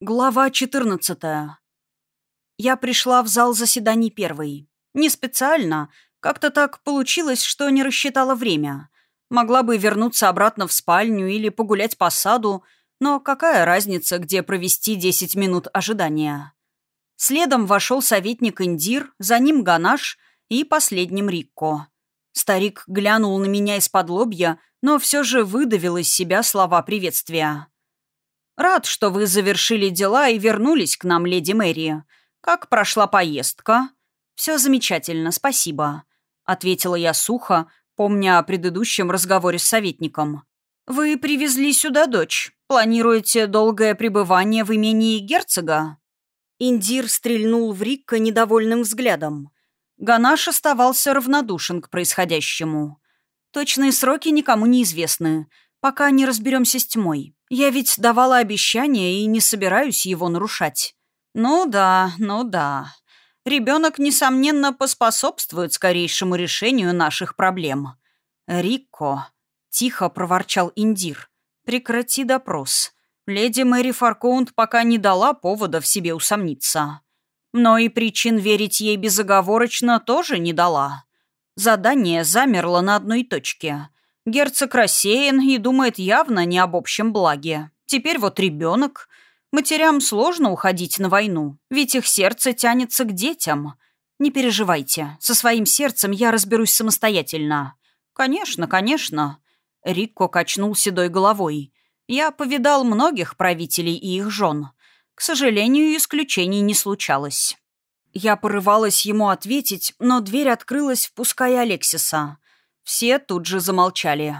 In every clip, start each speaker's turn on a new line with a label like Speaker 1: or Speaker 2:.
Speaker 1: Глава 14. Я пришла в зал заседаний первой. Не специально. Как-то так получилось, что не рассчитала время. Могла бы вернуться обратно в спальню или погулять по саду, но какая разница, где провести 10 минут ожидания? Следом вошел советник Индир, за ним Ганаш и последним Рикко. Старик глянул на меня из-под лобья, но все же выдавил из себя слова приветствия. «Рад, что вы завершили дела и вернулись к нам, леди Мэри. Как прошла поездка?» «Все замечательно, спасибо», — ответила я сухо, помня о предыдущем разговоре с советником. «Вы привезли сюда дочь. Планируете долгое пребывание в имении герцога?» Индир стрельнул в Рикка недовольным взглядом. Ганаш оставался равнодушен к происходящему. Точные сроки никому не известны, пока не разберемся с тьмой. Я ведь давала обещание и не собираюсь его нарушать. Ну да, ну да. Ребенок, несомненно, поспособствует скорейшему решению наших проблем. Рико, тихо проворчал Индир, прекрати допрос. Леди Мэри Фаркоунд пока не дала повода в себе усомниться. Но и причин верить ей безоговорочно тоже не дала. Задание замерло на одной точке — Герцог рассеян и думает явно не об общем благе. Теперь вот ребенок. Матерям сложно уходить на войну, ведь их сердце тянется к детям. Не переживайте, со своим сердцем я разберусь самостоятельно. Конечно, конечно. Рикко качнул седой головой. Я повидал многих правителей и их жен. К сожалению, исключений не случалось. Я порывалась ему ответить, но дверь открылась, впуская Алексиса. Все тут же замолчали.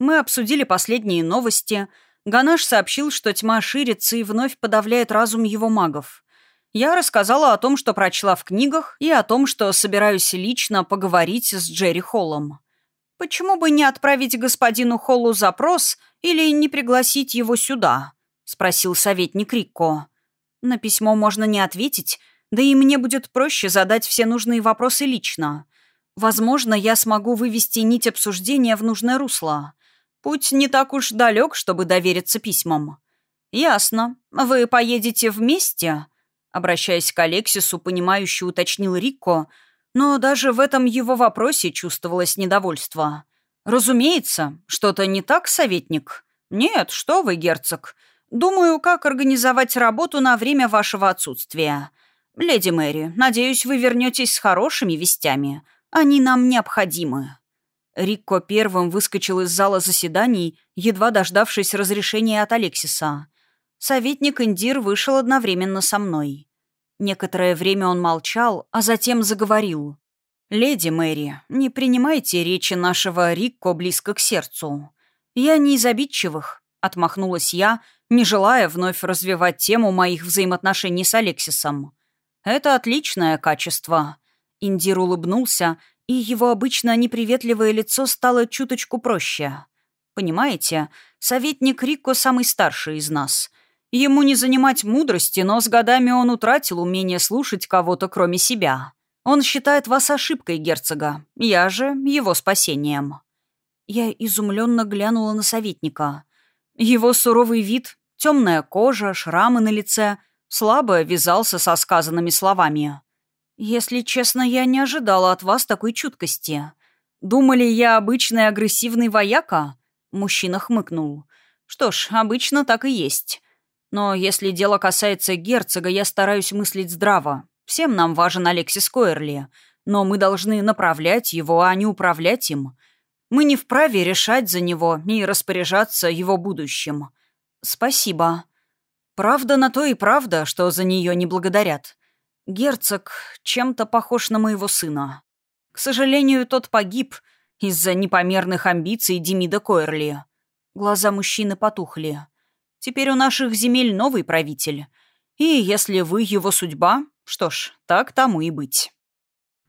Speaker 1: Мы обсудили последние новости. Ганаш сообщил, что тьма ширится и вновь подавляет разум его магов. Я рассказала о том, что прочла в книгах, и о том, что собираюсь лично поговорить с Джерри Холлом. «Почему бы не отправить господину Холлу запрос или не пригласить его сюда?» — спросил советник Рикко. «На письмо можно не ответить, да и мне будет проще задать все нужные вопросы лично. Возможно, я смогу вывести нить обсуждения в нужное русло. Путь не так уж далек, чтобы довериться письмам. «Ясно. Вы поедете вместе?» Обращаясь к Алексису, понимающе уточнил Рико, но даже в этом его вопросе чувствовалось недовольство. «Разумеется, что-то не так, советник?» «Нет, что вы, герцог. Думаю, как организовать работу на время вашего отсутствия. Леди Мэри, надеюсь, вы вернетесь с хорошими вестями. Они нам необходимы». Рикко первым выскочил из зала заседаний, едва дождавшись разрешения от Алексиса. Советник Индир вышел одновременно со мной. Некоторое время он молчал, а затем заговорил. «Леди Мэри, не принимайте речи нашего Рикко близко к сердцу. Я не из обидчивых», — отмахнулась я, не желая вновь развивать тему моих взаимоотношений с Алексисом. «Это отличное качество. Индир улыбнулся, и его обычно неприветливое лицо стало чуточку проще. «Понимаете, советник Рико самый старший из нас. Ему не занимать мудрости, но с годами он утратил умение слушать кого-то, кроме себя. Он считает вас ошибкой герцога, я же его спасением». Я изумленно глянула на советника. Его суровый вид, темная кожа, шрамы на лице слабо вязался со сказанными словами. «Если честно, я не ожидала от вас такой чуткости. Думали, я обычный агрессивный вояка?» Мужчина хмыкнул. «Что ж, обычно так и есть. Но если дело касается герцога, я стараюсь мыслить здраво. Всем нам важен Алексис Койерли, но мы должны направлять его, а не управлять им. Мы не вправе решать за него и распоряжаться его будущим. Спасибо. Правда на то и правда, что за нее не благодарят. Герцог чем-то похож на моего сына. К сожалению, тот погиб из-за непомерных амбиций Демида Койерли. Глаза мужчины потухли. Теперь у наших земель новый правитель. И если вы его судьба, что ж, так тому и быть.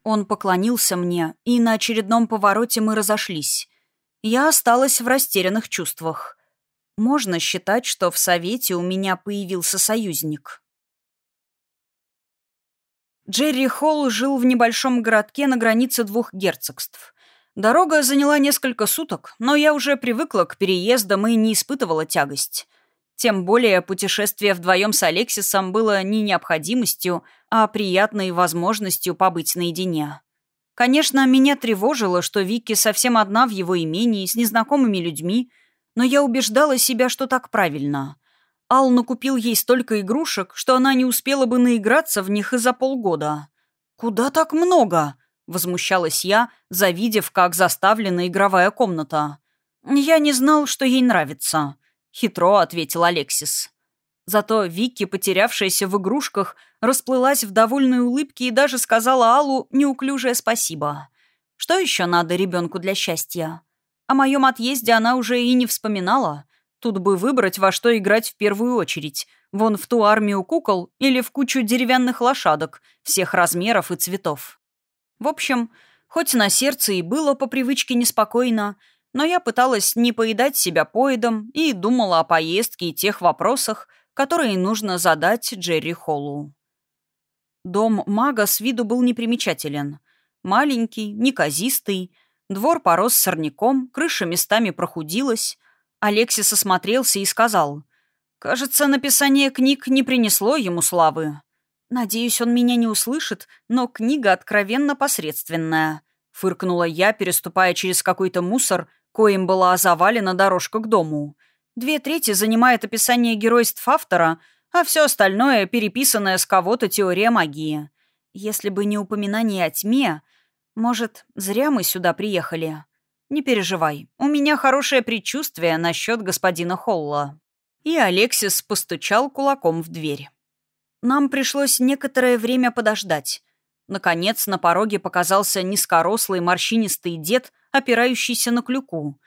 Speaker 1: Он поклонился мне, и на очередном повороте мы разошлись. Я осталась в растерянных чувствах. Можно считать, что в Совете у меня появился союзник. Джерри Холл жил в небольшом городке на границе двух герцогств. Дорога заняла несколько суток, но я уже привыкла к переездам и не испытывала тягость. Тем более путешествие вдвоем с Алексисом было не необходимостью, а приятной возможностью побыть наедине. Конечно, меня тревожило, что Вики совсем одна в его имении, с незнакомыми людьми, но я убеждала себя, что так правильно. Ал накупил ей столько игрушек, что она не успела бы наиграться в них и за полгода. «Куда так много?» — возмущалась я, завидев, как заставлена игровая комната. «Я не знал, что ей нравится», — хитро ответил Алексис. Зато Вики, потерявшаяся в игрушках, расплылась в довольной улыбке и даже сказала Аллу неуклюжее спасибо. Что еще надо ребенку для счастья? О моем отъезде она уже и не вспоминала. Тут бы выбрать, во что играть в первую очередь. Вон в ту армию кукол или в кучу деревянных лошадок всех размеров и цветов. В общем, хоть на сердце и было по привычке неспокойно, но я пыталась не поедать себя поедом и думала о поездке и тех вопросах, которые нужно задать Джерри Холлу. Дом мага с виду был непримечателен. Маленький, неказистый, двор порос сорняком, крыша местами прохудилась. Алексис осмотрелся и сказал, «Кажется, написание книг не принесло ему славы. Надеюсь, он меня не услышит, но книга откровенно посредственная», — фыркнула я, переступая через какой-то мусор — коим была завалена дорожка к дому. Две трети занимает описание геройств автора, а все остальное — переписанная с кого-то теория магии. Если бы не упоминание о тьме, может, зря мы сюда приехали. Не переживай, у меня хорошее предчувствие насчет господина Холла. И Алексис постучал кулаком в дверь. Нам пришлось некоторое время подождать. Наконец, на пороге показался низкорослый морщинистый дед опирающийся на клюку.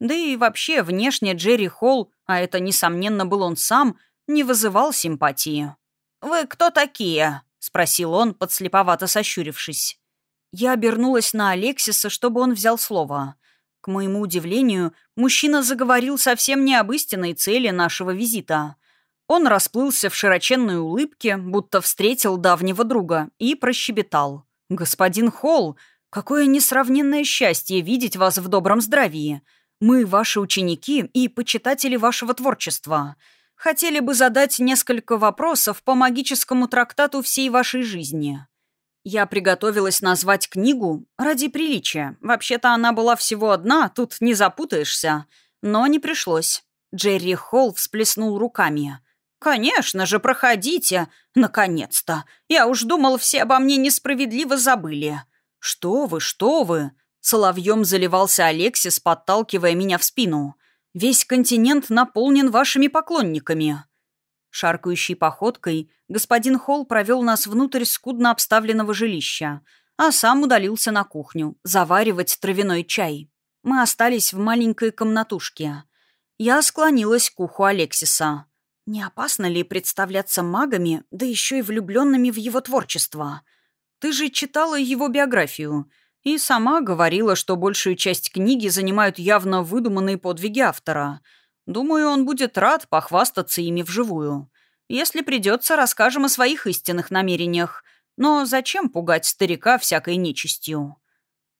Speaker 1: Да и вообще, внешне Джерри Холл, а это, несомненно, был он сам, не вызывал симпатии. «Вы кто такие?» — спросил он, подслеповато сощурившись. Я обернулась на Алексиса, чтобы он взял слово. К моему удивлению, мужчина заговорил совсем не об истинной цели нашего визита. Он расплылся в широченной улыбке, будто встретил давнего друга, и прощебетал. «Господин Холл, Какое несравненное счастье видеть вас в добром здравии. Мы ваши ученики и почитатели вашего творчества. Хотели бы задать несколько вопросов по магическому трактату всей вашей жизни. Я приготовилась назвать книгу ради приличия. Вообще-то она была всего одна, тут не запутаешься. Но не пришлось. Джерри Холл всплеснул руками. «Конечно же, проходите! Наконец-то! Я уж думал, все обо мне несправедливо забыли. «Что вы, что вы!» Соловьем заливался Алексис, подталкивая меня в спину. «Весь континент наполнен вашими поклонниками». Шаркающей походкой господин Холл провел нас внутрь скудно обставленного жилища, а сам удалился на кухню заваривать травяной чай. Мы остались в маленькой комнатушке. Я склонилась к уху Алексиса. Не опасно ли представляться магами, да еще и влюбленными в его творчество? Ты же читала его биографию и сама говорила, что большую часть книги занимают явно выдуманные подвиги автора. Думаю, он будет рад похвастаться ими вживую. Если придется, расскажем о своих истинных намерениях. Но зачем пугать старика всякой нечистью?»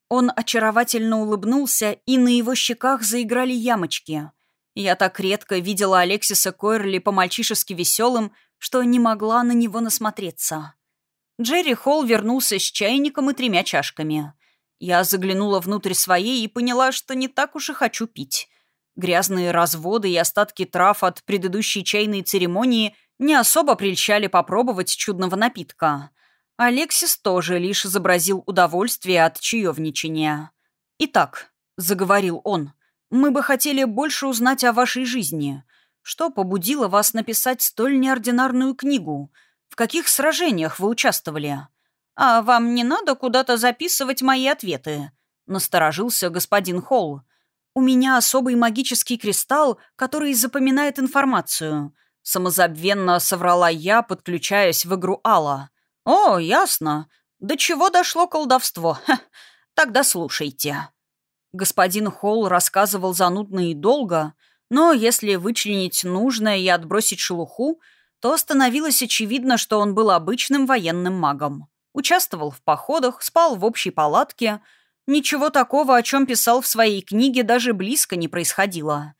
Speaker 1: Он очаровательно улыбнулся, и на его щеках заиграли ямочки. Я так редко видела Алексиса Койрли по-мальчишески веселым, что не могла на него насмотреться. Джерри Холл вернулся с чайником и тремя чашками. Я заглянула внутрь своей и поняла, что не так уж и хочу пить. Грязные разводы и остатки трав от предыдущей чайной церемонии не особо прельщали попробовать чудного напитка. Алексис тоже лишь изобразил удовольствие от чаевничания. «Итак», — заговорил он, — «мы бы хотели больше узнать о вашей жизни. Что побудило вас написать столь неординарную книгу?» В каких сражениях вы участвовали? А вам не надо куда-то записывать мои ответы?» — насторожился господин Холл. «У меня особый магический кристалл, который запоминает информацию». Самозабвенно соврала я, подключаясь в игру Алла. «О, ясно. До чего дошло колдовство? Ха, тогда слушайте». Господин Холл рассказывал занудно и долго, но если вычленить нужное и отбросить шелуху, то становилось очевидно, что он был обычным военным магом. Участвовал в походах, спал в общей палатке. Ничего такого, о чем писал в своей книге, даже близко не происходило.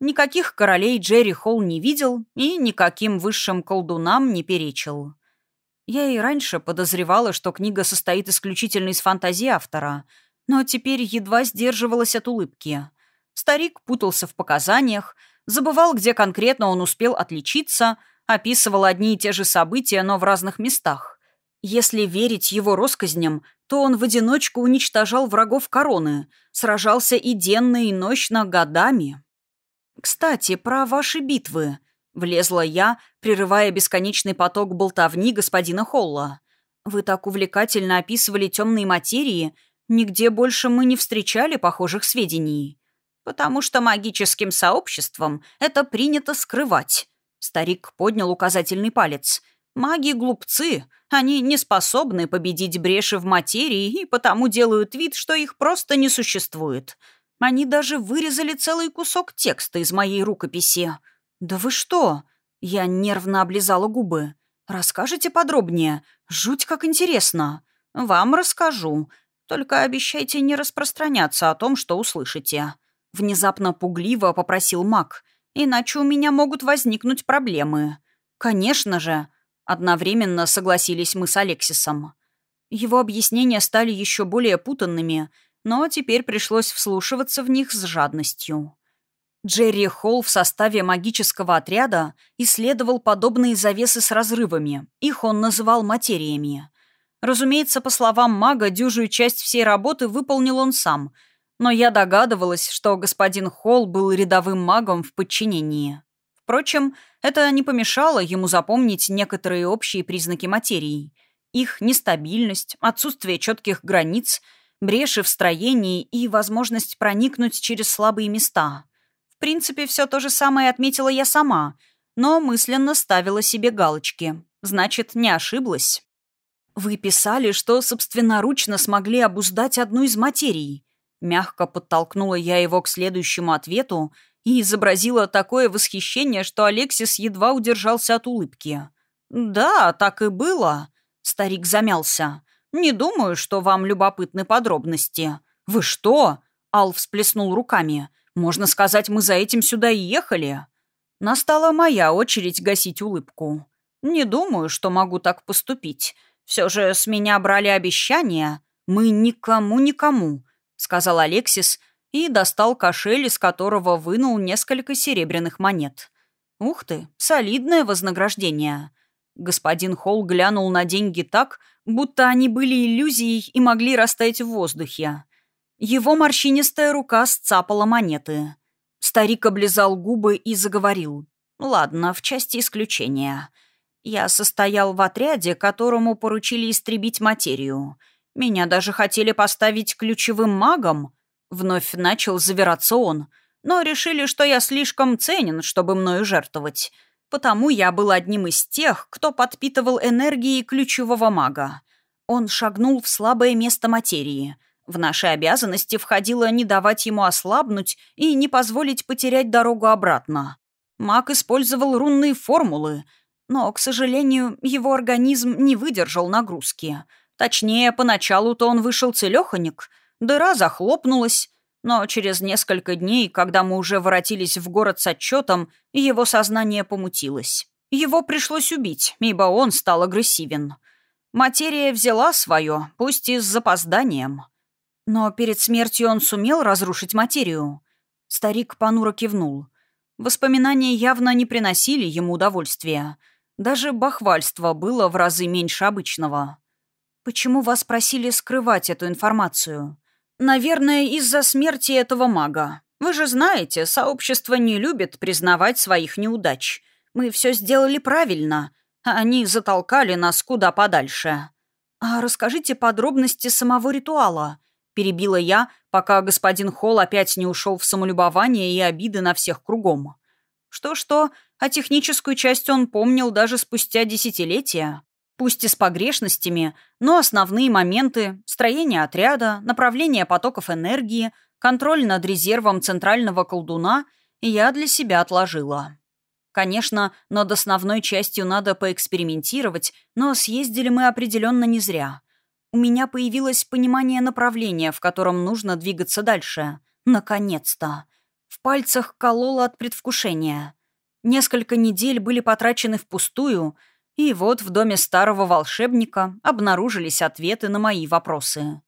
Speaker 1: Никаких королей Джерри Холл не видел и никаким высшим колдунам не перечил. Я и раньше подозревала, что книга состоит исключительно из фантазии автора, но теперь едва сдерживалась от улыбки. Старик путался в показаниях, забывал, где конкретно он успел отличиться, описывал одни и те же события, но в разных местах. Если верить его россказням, то он в одиночку уничтожал врагов короны, сражался и денно, и ночно годами. «Кстати, про ваши битвы», — влезла я, прерывая бесконечный поток болтовни господина Холла. «Вы так увлекательно описывали темные материи, нигде больше мы не встречали похожих сведений». «Потому что магическим сообществом это принято скрывать», — старик поднял указательный палец. «Маги — глупцы, они не способны победить бреши в материи и потому делают вид, что их просто не существует». Они даже вырезали целый кусок текста из моей рукописи. «Да вы что?» Я нервно облизала губы. «Расскажите подробнее. Жуть как интересно». «Вам расскажу. Только обещайте не распространяться о том, что услышите». Внезапно пугливо попросил маг. «Иначе у меня могут возникнуть проблемы». «Конечно же». Одновременно согласились мы с Алексисом. Его объяснения стали еще более путанными — но теперь пришлось вслушиваться в них с жадностью. Джерри Холл в составе магического отряда исследовал подобные завесы с разрывами. Их он называл материями. Разумеется, по словам мага, дюжую часть всей работы выполнил он сам, но я догадывалась, что господин Холл был рядовым магом в подчинении. Впрочем, это не помешало ему запомнить некоторые общие признаки материи. Их нестабильность, отсутствие четких границ — бреши в строении и возможность проникнуть через слабые места. В принципе, все то же самое отметила я сама, но мысленно ставила себе галочки. Значит, не ошиблась. «Вы писали, что собственноручно смогли обуздать одну из материй». Мягко подтолкнула я его к следующему ответу и изобразила такое восхищение, что Алексис едва удержался от улыбки. «Да, так и было», — старик замялся. «Не думаю, что вам любопытны подробности». «Вы что?» — Ал всплеснул руками. «Можно сказать, мы за этим сюда и ехали». Настала моя очередь гасить улыбку. «Не думаю, что могу так поступить. Все же с меня брали обещания. Мы никому-никому», — сказал Алексис и достал кошель, из которого вынул несколько серебряных монет. «Ух ты, солидное вознаграждение». Господин Холл глянул на деньги так, будто они были иллюзией и могли растаять в воздухе. Его морщинистая рука сцапала монеты. Старик облизал губы и заговорил. «Ладно, в части исключения. Я состоял в отряде, которому поручили истребить материю. Меня даже хотели поставить ключевым магом». Вновь начал завираться он. «Но решили, что я слишком ценен, чтобы мною жертвовать. Потому я был одним из тех, кто подпитывал энергией ключевого мага. Он шагнул в слабое место материи. В наши обязанности входило не давать ему ослабнуть и не позволить потерять дорогу обратно. Маг использовал рунные формулы, но, к сожалению, его организм не выдержал нагрузки. Точнее, поначалу-то он вышел целеханик, дыра захлопнулась, но через несколько дней, когда мы уже воротились в город с отчетом, его сознание помутилось. Его пришлось убить, ибо он стал агрессивен. Материя взяла свое, пусть и с запозданием. Но перед смертью он сумел разрушить материю. Старик понуро кивнул. Воспоминания явно не приносили ему удовольствия. Даже бахвальство было в разы меньше обычного. «Почему вас просили скрывать эту информацию?» Наверное, из-за смерти этого мага. Вы же знаете, сообщество не любит признавать своих неудач. Мы все сделали правильно, а они затолкали нас куда подальше. А расскажите подробности самого ритуала, перебила я, пока господин Холл опять не ушел в самолюбование и обиды на всех кругом. Что-что, а техническую часть он помнил даже спустя десятилетия. Пусть и с погрешностями, но основные моменты – строение отряда, направление потоков энергии, контроль над резервом центрального колдуна – я для себя отложила. Конечно, над основной частью надо поэкспериментировать, но съездили мы определенно не зря. У меня появилось понимание направления, в котором нужно двигаться дальше. Наконец-то. В пальцах кололо от предвкушения. Несколько недель были потрачены впустую, и вот в доме старого волшебника обнаружились ответы на мои вопросы.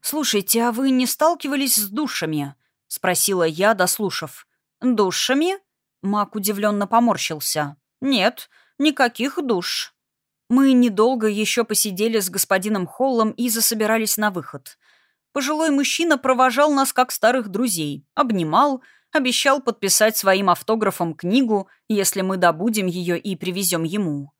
Speaker 1: «Слушайте, а вы не сталкивались с душами?» — спросила я, дослушав. «Душами?» — Мак удивленно поморщился. «Нет, никаких душ». Мы недолго еще посидели с господином Холлом и засобирались на выход. Пожилой мужчина провожал нас как старых друзей, обнимал, обещал подписать своим автографом книгу, если мы добудем ее и привезем ему.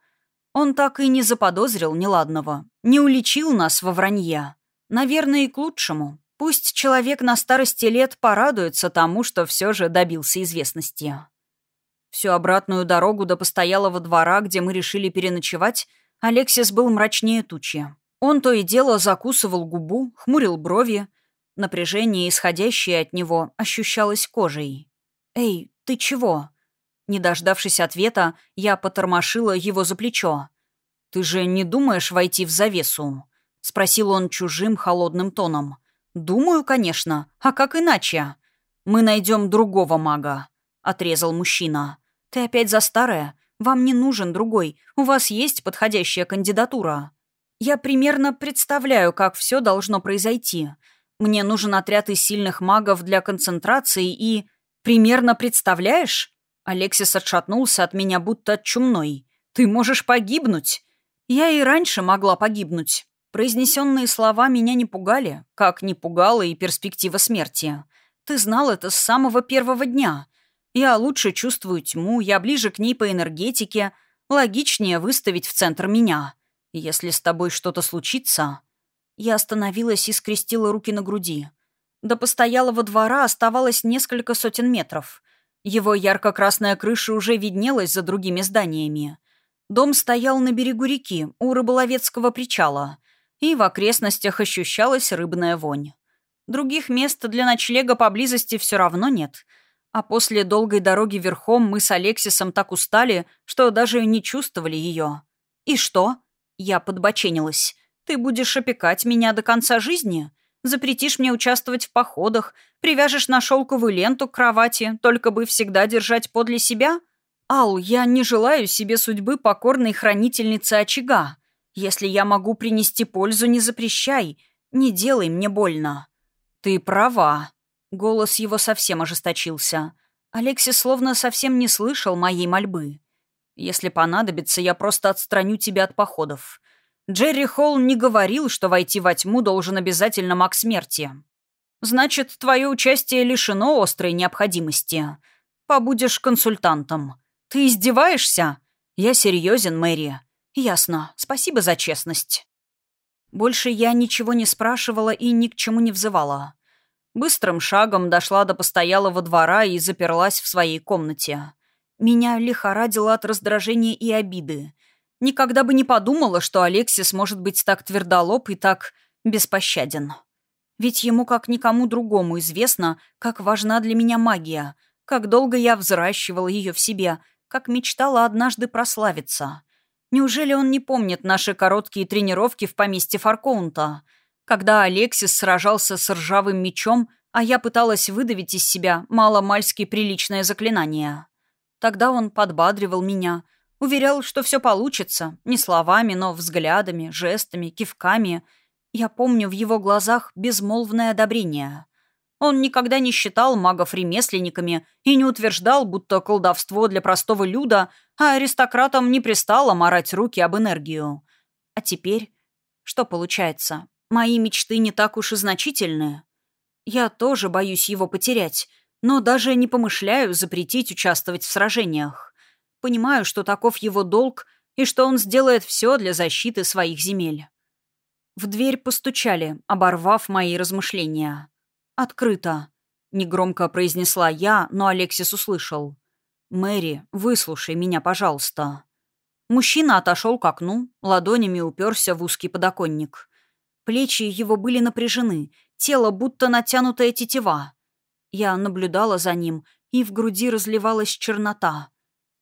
Speaker 1: Он так и не заподозрил неладного, не уличил нас во вранье. Наверное, и к лучшему. Пусть человек на старости лет порадуется тому, что все же добился известности. Всю обратную дорогу до постоялого двора, где мы решили переночевать, Алексис был мрачнее тучи. Он то и дело закусывал губу, хмурил брови. Напряжение, исходящее от него, ощущалось кожей. «Эй, ты чего?» Не дождавшись ответа, я потормошила его за плечо. «Ты же не думаешь войти в завесу?» — спросил он чужим холодным тоном. «Думаю, конечно. А как иначе?» «Мы найдем другого мага», — отрезал мужчина. «Ты опять за старое? Вам не нужен другой. У вас есть подходящая кандидатура. Я примерно представляю, как все должно произойти. Мне нужен отряд из сильных магов для концентрации и... Примерно представляешь? Алексис отшатнулся от меня, будто от чумной. Ты можешь погибнуть. Я и раньше могла погибнуть. Произнесенные слова меня не пугали, как не пугала и перспектива смерти. Ты знал это с самого первого дня. Я лучше чувствую тьму, я ближе к ней по энергетике. Логичнее выставить в центр меня. Если с тобой что-то случится... Я остановилась и скрестила руки на груди. До постоялого двора оставалось несколько сотен метров. Его ярко-красная крыша уже виднелась за другими зданиями. Дом стоял на берегу реки, у рыболовецкого причала, и в окрестностях ощущалась рыбная вонь. Других мест для ночлега поблизости все равно нет — а после долгой дороги верхом мы с Алексисом так устали, что даже не чувствовали ее. «И что?» Я подбоченилась. «Ты будешь опекать меня до конца жизни? Запретишь мне участвовать в походах, привяжешь на шелковую ленту к кровати, только бы всегда держать подле себя? Ал, я не желаю себе судьбы покорной хранительницы очага. Если я могу принести пользу, не запрещай, не делай мне больно». «Ты права», Голос его совсем ожесточился. Алексис словно совсем не слышал моей мольбы. «Если понадобится, я просто отстраню тебя от походов. Джерри Холл не говорил, что войти во тьму должен обязательно маг смерти. Значит, твое участие лишено острой необходимости. Побудешь консультантом. Ты издеваешься? Я серьезен, Мэри. Ясно. Спасибо за честность». Больше я ничего не спрашивала и ни к чему не взывала. Быстрым шагом дошла до постоялого двора и заперлась в своей комнате. Меня лихорадило от раздражения и обиды. Никогда бы не подумала, что Алексис может быть так твердолоб и так беспощаден. Ведь ему, как никому другому, известно, как важна для меня магия, как долго я взращивала ее в себе, как мечтала однажды прославиться. Неужели он не помнит наши короткие тренировки в поместье Фаркоунта — когда Алексис сражался с ржавым мечом, а я пыталась выдавить из себя маломальски приличное заклинание. Тогда он подбадривал меня, уверял, что все получится, не словами, но взглядами, жестами, кивками. Я помню в его глазах безмолвное одобрение. Он никогда не считал магов ремесленниками и не утверждал, будто колдовство для простого люда, а аристократам не пристало морать руки об энергию. А теперь что получается? Мои мечты не так уж и значительны. Я тоже боюсь его потерять, но даже не помышляю запретить участвовать в сражениях. Понимаю, что таков его долг и что он сделает все для защиты своих земель. В дверь постучали, оборвав мои размышления. «Открыто», — негромко произнесла я, но Алексис услышал. «Мэри, выслушай меня, пожалуйста». Мужчина отошел к окну, ладонями уперся в узкий подоконник. Плечи его были напряжены, тело будто натянутая тетива. Я наблюдала за ним, и в груди разливалась чернота.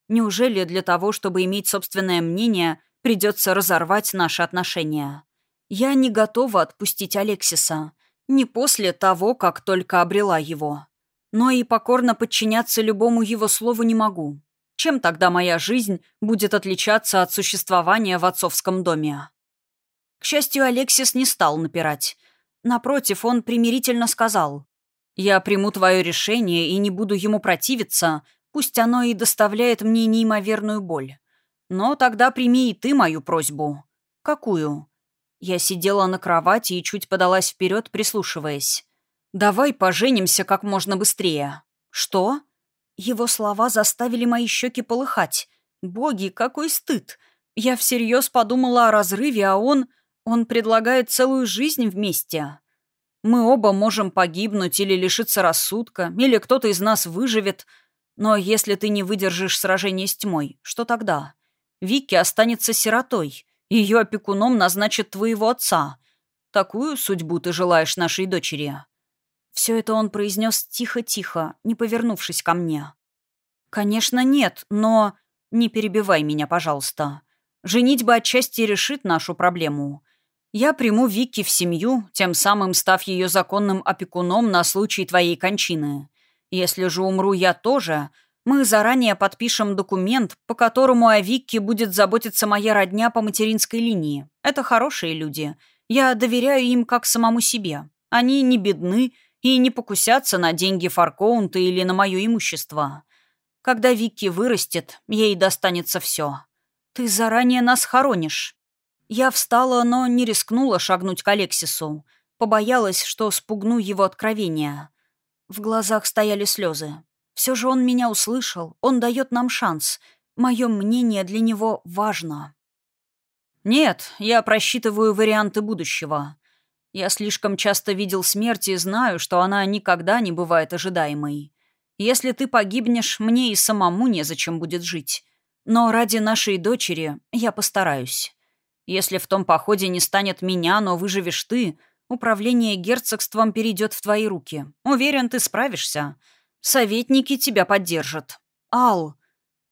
Speaker 1: Неужели для того, чтобы иметь собственное мнение, придется разорвать наши отношения? Я не готова отпустить Алексиса. Не после того, как только обрела его. но и покорно подчиняться любому его слову не могу. Чем тогда моя жизнь будет отличаться от существования в отцовском доме? К счастью, Алексис не стал напирать. Напротив, он примирительно сказал. «Я приму твое решение и не буду ему противиться, пусть оно и доставляет мне неимоверную боль. Но тогда прими и ты мою просьбу». «Какую?» Я сидела на кровати и чуть подалась вперед, прислушиваясь. «Давай поженимся как можно быстрее». «Что?» Его слова заставили мои щеки полыхать. «Боги, какой стыд!» Я всерьез подумала о разрыве, а он... Он предлагает целую жизнь вместе. Мы оба можем погибнуть или лишиться рассудка, или кто-то из нас выживет. Но если ты не выдержишь сражение с тьмой, что тогда? Вики останется сиротой. Ее опекуном назначат твоего отца. Такую судьбу ты желаешь нашей дочери?» Все это он произнес тихо-тихо, не повернувшись ко мне. «Конечно, нет, но...» «Не перебивай меня, пожалуйста. Женитьба отчасти решит нашу проблему. Я приму Вики в семью, тем самым став ее законным опекуном на случай твоей кончины. Если же умру я тоже, мы заранее подпишем документ, по которому о Викке будет заботиться моя родня по материнской линии. Это хорошие люди. Я доверяю им как самому себе. Они не бедны и не покусятся на деньги Фаркоунта или на мое имущество. Когда Викки вырастет, ей достанется все. Ты заранее нас хоронишь. Я встала, но не рискнула шагнуть к Алексису. Побоялась, что спугну его откровения. В глазах стояли слезы. Все же он меня услышал, он дает нам шанс. Мое мнение для него важно. Нет, я просчитываю варианты будущего. Я слишком часто видел смерть и знаю, что она никогда не бывает ожидаемой. Если ты погибнешь, мне и самому незачем будет жить. Но ради нашей дочери я постараюсь. Если в том походе не станет меня, но выживешь ты, управление герцогством перейдет в твои руки. Уверен, ты справишься. Советники тебя поддержат. Ал,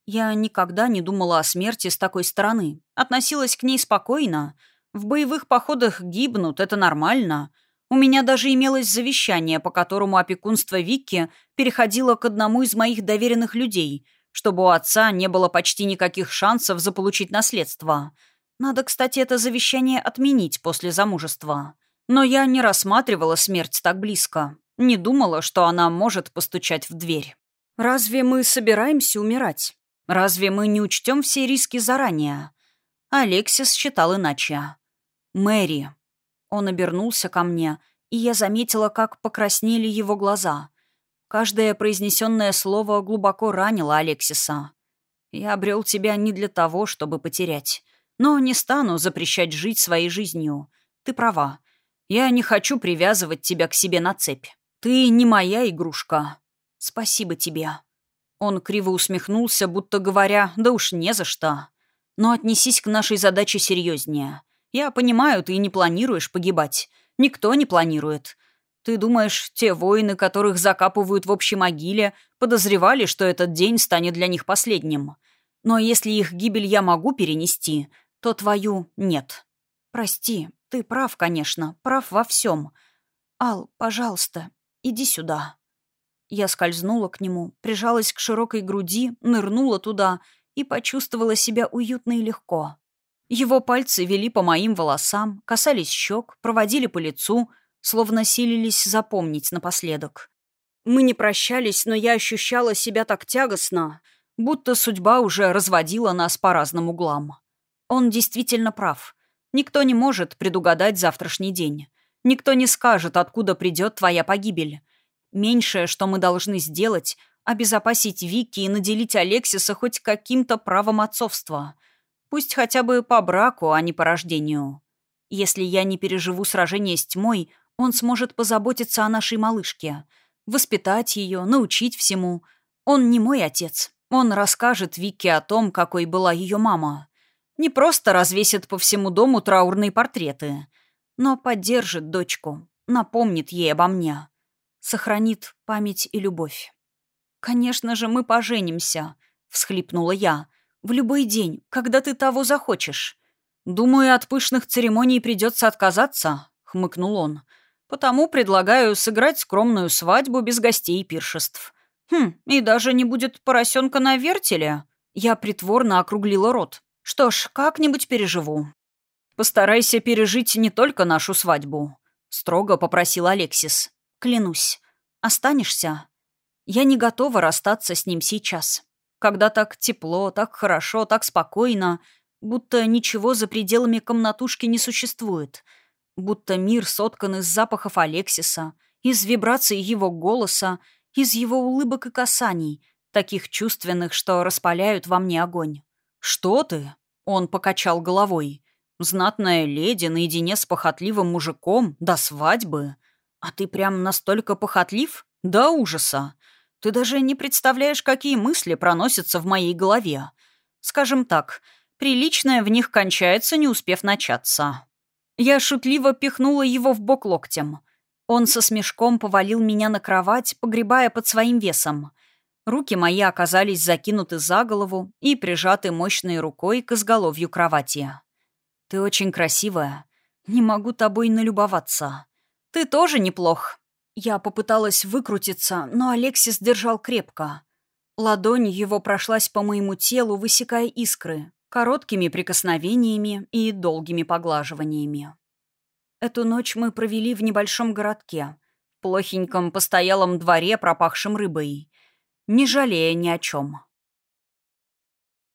Speaker 1: я никогда не думала о смерти с такой стороны. Относилась к ней спокойно. В боевых походах гибнут, это нормально. У меня даже имелось завещание, по которому опекунство Вики переходило к одному из моих доверенных людей, чтобы у отца не было почти никаких шансов заполучить наследство. Надо, кстати, это завещание отменить после замужества. Но я не рассматривала смерть так близко. Не думала, что она может постучать в дверь. Разве мы собираемся умирать? Разве мы не учтем все риски заранее? Алексис считал иначе. «Мэри». Он обернулся ко мне, и я заметила, как покраснели его глаза. Каждое произнесенное слово глубоко ранило Алексиса. «Я обрел тебя не для того, чтобы потерять. Но не стану запрещать жить своей жизнью. Ты права. Я не хочу привязывать тебя к себе на цепь. «Ты не моя игрушка. Спасибо тебе». Он криво усмехнулся, будто говоря, да уж не за что. Но отнесись к нашей задаче серьезнее. Я понимаю, ты не планируешь погибать. Никто не планирует. Ты думаешь, те воины, которых закапывают в общей могиле, подозревали, что этот день станет для них последним. Но если их гибель я могу перенести, то твою нет. Прости, ты прав, конечно, прав во всем. Ал, пожалуйста, Иди сюда». Я скользнула к нему, прижалась к широкой груди, нырнула туда и почувствовала себя уютно и легко. Его пальцы вели по моим волосам, касались щек, проводили по лицу, словно силились запомнить напоследок. Мы не прощались, но я ощущала себя так тягостно, будто судьба уже разводила нас по разным углам. Он действительно прав. Никто не может предугадать завтрашний день. Никто не скажет, откуда придет твоя погибель. Меньшее, что мы должны сделать, обезопасить Вики и наделить Алексиса хоть каким-то правом отцовства. Пусть хотя бы по браку, а не по рождению. Если я не переживу сражение с тьмой, он сможет позаботиться о нашей малышке, воспитать ее, научить всему. Он не мой отец. Он расскажет Вике о том, какой была ее мама. Не просто развесит по всему дому траурные портреты — но поддержит дочку, напомнит ей обо мне, сохранит память и любовь. «Конечно же, мы поженимся», — всхлипнула я. «В любой день, когда ты того захочешь». «Думаю, от пышных церемоний придется отказаться», — хмыкнул он. Потому предлагаю сыграть скромную свадьбу без гостей и пиршеств. Хм, и даже не будет поросенка на вертеле. Я притворно округлила рот. Что ж, как-нибудь переживу. Постарайся пережить не только нашу свадьбу. Строго попросил Алексис. Клянусь. Останешься? Я не готова расстаться с ним сейчас. Когда так тепло, так хорошо, так спокойно, будто ничего за пределами комнатушки не существует. Будто мир соткан из запахов Алексиса, из вибраций его голоса, из его улыбок и касаний, таких чувственных, что распаляют во мне огонь. «Что ты?» — он покачал головой. «Знатная леди наедине с похотливым мужиком до свадьбы. А ты прям настолько похотлив? До ужаса. Ты даже не представляешь, какие мысли проносятся в моей голове. Скажем так, приличное в них кончается, не успев начаться». Я шутливо пихнула его в бок локтем. Он со смешком повалил меня на кровать, погребая под своим весом. Руки мои оказались закинуты за голову и прижаты мощной рукой к изголовью кровати. «Ты очень красивая. Не могу тобой налюбоваться. Ты тоже неплох». Я попыталась выкрутиться, но Алексис держал крепко. Ладонь его прошлась по моему телу, высекая искры, короткими прикосновениями и долгими поглаживаниями. Эту ночь мы провели в небольшом городке, в плохеньком постоялом дворе, пропахшем рыбой, не жалея ни о чем.